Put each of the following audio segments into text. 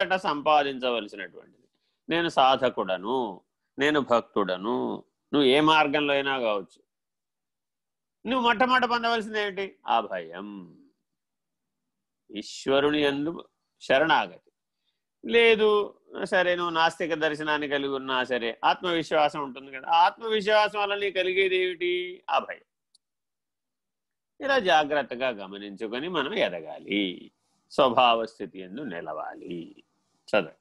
మొట్టమొదట సంపాదించవలసినటువంటిది. నేను సాధకుడను నేను భక్తుడను నువ్వు ఏ మార్గంలో అయినా కావచ్చు. నువ్వు మొట్టమొదట పొందవలసింది ఏమిటి? భయం. ఈశ్వరుని ఎందు శరణాగతి. లేదు సరే నువ్వు నాస్తిక దర్శనాన్ని కలిగి ఉన్నా సరే ఆత్మవిశ్వాసం ఉంటుంది కదా. ఆత్మవిశ్వాసం వల్ల నీ కలిగేది ఏమిటి? అభయం ఇలా జాగ్రత్తగా గమనించుకొని మనం ఎదగాలి. స్వభావ స్థితి ఎందు నిలవాలి. చదువు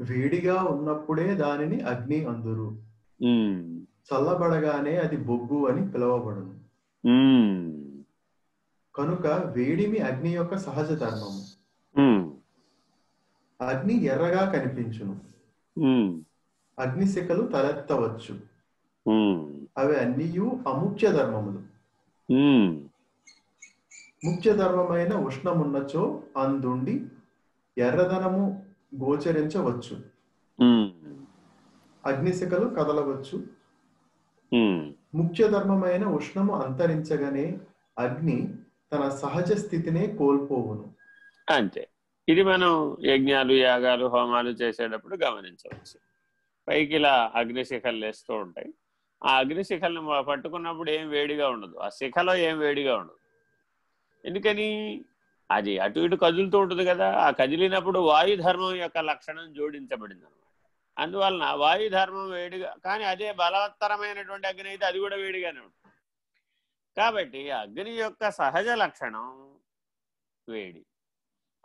వేడిగా ఉన్నప్పుడే దానిని అగ్ని అందురు. చల్లబడగానే అది బొగ్గు అని పిలువబడును. కనుక వేడిమి అగ్ని యొక్క సహజ ధర్మము. అగ్ని ఎర్రగా కనిపించును. అగ్నిశిఖలు తలెత్తవచ్చు. అవి అన్నియు అముఖ్య ధర్మములు. ముఖ్య ధర్మమైన ఉష్ణమున్నచో అందుండి ఎర్రదనము గోచరించవచ్చు. అగ్నిశిఖలు కదలవచ్చు. ముఖ్య ధర్మమైన ఉష్ణము అంతరించగానే అగ్ని తన సహజ స్థితినే కోల్పోవును. అంతే. ఇది మనం యజ్ఞాలు యాగాలు హోమాలు చేసేటప్పుడు గమనించవచ్చు. పైకి ఇలా అగ్నిశిఖలు లేస్తూ ఉంటాయి. ఆ అగ్నిశిఖల్ని పట్టుకున్నప్పుడు ఏం వేడిగా ఉండదు. ఆ శిఖలో ఏం వేడిగా ఉండదు. ఎందుకని? అది అటు ఇటు కదులుతూ ఉంటుంది కదా. ఆ కదిలినప్పుడు వాయుధర్మం యొక్క లక్షణం జోడించబడింది అనమాట అందువలన వాయుధర్మం వేడిగా కానీ అదే బలవత్తరమైనటువంటి అగ్ని అయితే అది కూడా వేడిగానే ఉంటుంది. కాబట్టి అగ్ని యొక్క సహజ లక్షణం వేడి.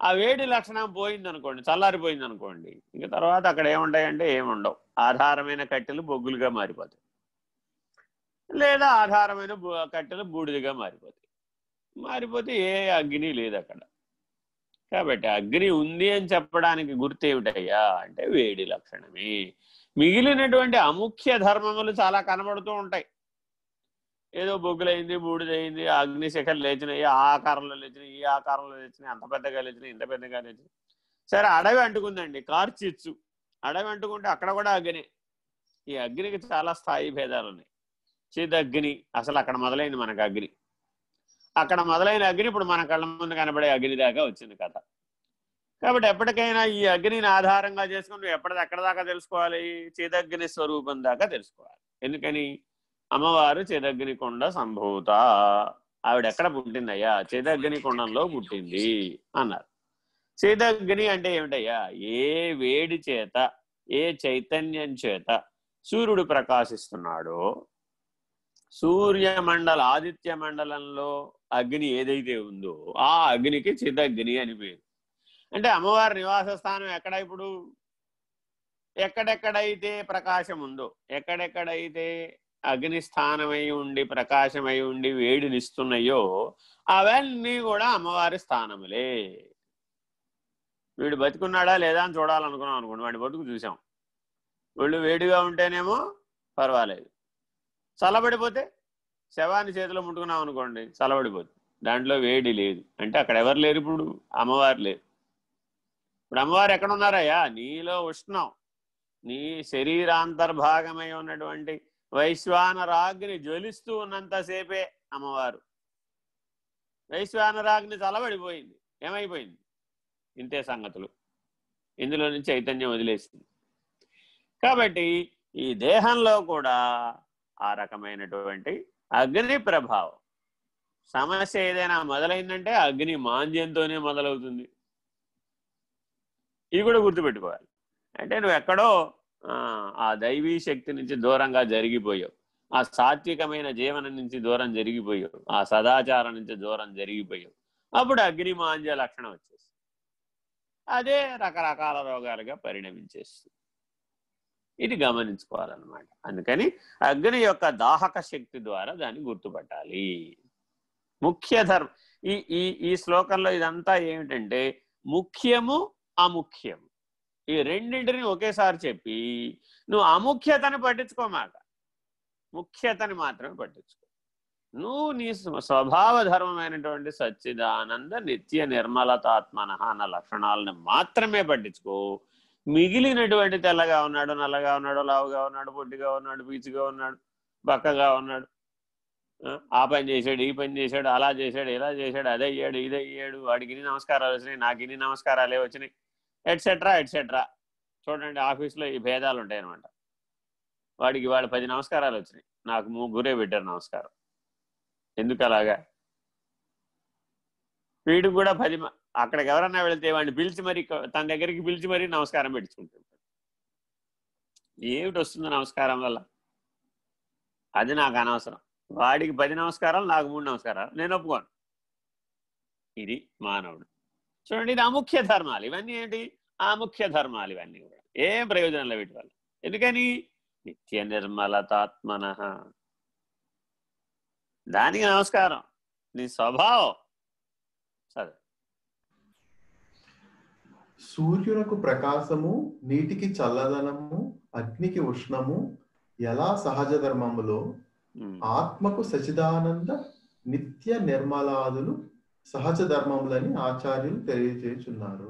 ఆ వేడి లక్షణం పోయిందనుకోండి చల్లారిపోయింది అనుకోండి ఇంక తర్వాత అక్కడ ఏముంటాయంటే ఏముండవు. ఆధారమైన కట్టెలు బొగ్గులుగా మారిపోతాయి. లేదా ఆధారమైన కట్టెలు బూడిదిగా మారిపోతాయి. మారిపోతే ఏ అగ్ని లేదు అక్కడ. కాబట్టి అగ్ని ఉంది అని చెప్పడానికి గుర్తు ఏమిటయ్యా అంటే వేడి లక్షణమే. మిగిలినటువంటి అముఖ్య ధర్మములు చాలా కనబడుతూ ఉంటాయి. ఏదో బొగ్గులైంది బూడిదైంది అగ్నిశిఖలు లేచినాయి ఆ ఆకారంలో లేచినాయి ఈ ఆకారంలో లేచినాయి అంత పెద్దగా లేచినాయి ఇంత పెద్దగా లేచినాయి. సరే అడవి అంటుకుందండి కార్చిచ్చు. అడవి అంటుకుంటే అక్కడ కూడా అగ్ని. ఈ అగ్నికి చాలా స్థాయి భేదాలు ఉన్నాయి. చిదగ్ని అసలు అక్కడ మొదలైంది మనకు అగ్ని. అక్కడ మొదలైన అగ్ని ఇప్పుడు మన కళ్ళ ముందు కనబడే అగ్ని దాకా వచ్చింది కథ. కాబట్టి ఎప్పటికైనా ఈ అగ్నిని ఆధారంగా చేసుకుని నువ్వు ఎప్పటిది ఎక్కడ దాకా తెలుసుకోవాలి? చిదగ్ని స్వరూపం దాకా తెలుసుకోవాలి. ఎందుకని? అమ్మవారు చిదగ్ని కొండ సంభూత. ఆవిడ ఎక్కడ పుట్టిందయ్యా? చిదగ్ని కొండంలో పుట్టింది అన్నారు. చిదగ్ని అంటే ఏమిటయ్యా? ఏ వేడి చేత ఏ చైతన్యం చేత సూర్యుడు ప్రకాశిస్తున్నాడో సూర్యమండల ఆదిత్య మండలంలో అగ్ని ఏదైతే ఉందో ఆ అగ్నికి చిదగ్ని అని పేరు. అంటే అమ్మవారి నివాస స్థానం ఎక్కడ ఇప్పుడు? ఎక్కడెక్కడైతే ప్రకాశం ఉందో ఎక్కడెక్కడైతే అగ్ని స్థానమై ఉండి ప్రకాశమై ఉండి వేడినిస్తున్నాయో అవన్నీ కూడా అమ్మవారి స్థానములే. వీడు బతుకున్నాడా లేదా అని చూడాలనుకున్నాం అనుకోండి వాడి బతుకు చూసాం. వీళ్ళు వేడిగా ఉంటేనేమో పర్వాలేదు. చల్లబడిపోతే శవాన్ని చేతిలో ముట్టుకున్నాం అనుకోండి చల్లబడిపోతుంది దాంట్లో వేడి లేదు. అంటే అక్కడ ఎవరు లేరు ఇప్పుడు? అమ్మవారు లేరు. ఇప్పుడు అమ్మవారు ఎక్కడ ఉన్నారయ్యా నీలో ఉష్ణం. నీ శరీరాంతర్భాగమై ఉన్నటువంటి వైశ్వానరాగ్ని జ్వలిస్తూ ఉన్నంతసేపే అమ్మవారు. వైశ్వానరాగ్ని చల్లబడిపోయింది. ఏమైపోయింది? ఇంతే సంగతులు. ఇందులో నుంచి చైతన్యం వదిలేసింది. కాబట్టి ఈ దేహంలో కూడా ఆ రకమైనటువంటి అగ్ని ప్రభావం. సమస్య ఏదైనా మొదలైందంటే అగ్ని మాంద్యంతోనే మొదలవుతుంది. ఇది కూడా గుర్తుపెట్టుకోవాలి. అంటే నువ్వు ఎక్కడో ఆ దైవీ శక్తి నుంచి దూరంగా జరిగిపోయావు. ఆ సాత్వికమైన జీవనం నుంచి దూరం జరిగిపోయావు. ఆ సదాచారం నుంచి దూరం జరిగిపోయావు. అప్పుడు అగ్ని మాంద్య లక్షణం వచ్చేసి అదే రకరకాల రోగాలుగా పరిణమించేస్తుంది. ఇది గమనించుకోవాలన్నమాట. అందుకని అగ్ని యొక్క దాహక శక్తి ద్వారా దాన్ని గుర్తుపట్టాలి. ముఖ్య ధర్మం ఈ ఈ ఈ శ్లోకంలో ఇదంతా ఏమిటంటే ముఖ్యము అముఖ్యము. ఈ రెండింటిని ఒకేసారి చెప్పి నువ్వు అముఖ్యతను పట్టించుకోమాక. ముఖ్యతని మాత్రమే పట్టించుకో. నువ్వు నీ స్వభావ ధర్మమైనటువంటి సచ్చిదానంద నిత్య నిర్మలతాత్మన అన్న లక్షణాలను మాత్రమే పట్టించుకో. మిగిలినటువంటి తెల్లగా ఉన్నాడు నల్లగా ఉన్నాడు లావుగా ఉన్నాడు పొట్టిగా ఉన్నాడు పీచుగా ఉన్నాడు బక్కగా ఉన్నాడు. ఆ, పని చేశాడు ఈ పని చేశాడు అలా చేశాడు ఇలా చేశాడు అదే అయ్యాడు ఇది అయ్యాడు వాడికి ఇన్ని నమస్కారాలు వచ్చినాయి నాకు ఇన్ని నమస్కారాలే వచ్చినాయి ఎట్సెట్రా ఎట్సెట్రా చూడండి ఆఫీస్లో ఈ భేదాలు ఉంటాయి అనమాట వాడికి వాళ్ళ పది నమస్కారాలు వచ్చినాయి నాకు ముగ్గురే పెట్టారు నమస్కారం. ఎందుకు అలాగా వీడికి కూడా పది అక్కడికి ఎవరన్నా వెళితే వాడిని పిలిచి మరి తన దగ్గరికి పిలిచి మరీ నమస్కారం పెట్టించుకుంటాడు ఏమిటి వస్తుంది నమస్కారం వల్ల? అది నాకు అనవసరం. వాడికి పది నమస్కారాలు నాకు మూడు నమస్కారాలు. నేను ఒప్పుకోను. ఇది మానవుడు. చూడండి ఇది అముఖ్య ధర్మాలు. ఇవన్నీ ఏంటి? అముఖ్య ధర్మాలు ఇవన్నీ కూడా. ఏం ప్రయోజనాలు వీటి వల్ల. ఎందుకని? నిత్య నిర్మలతాత్మన. దానికి నమస్కారం. నీ స్వభావం సరే సూర్యునకు ప్రకాశము నీటికి చల్లదనము అగ్నికి ఉష్ణము ఎలా సహజ ధర్మములో. ఆత్మకు సచిదానంద నిత్య నిర్మలాదులు సహజ ధర్మములని ఆచార్యులు తెలియజేస్తున్నారు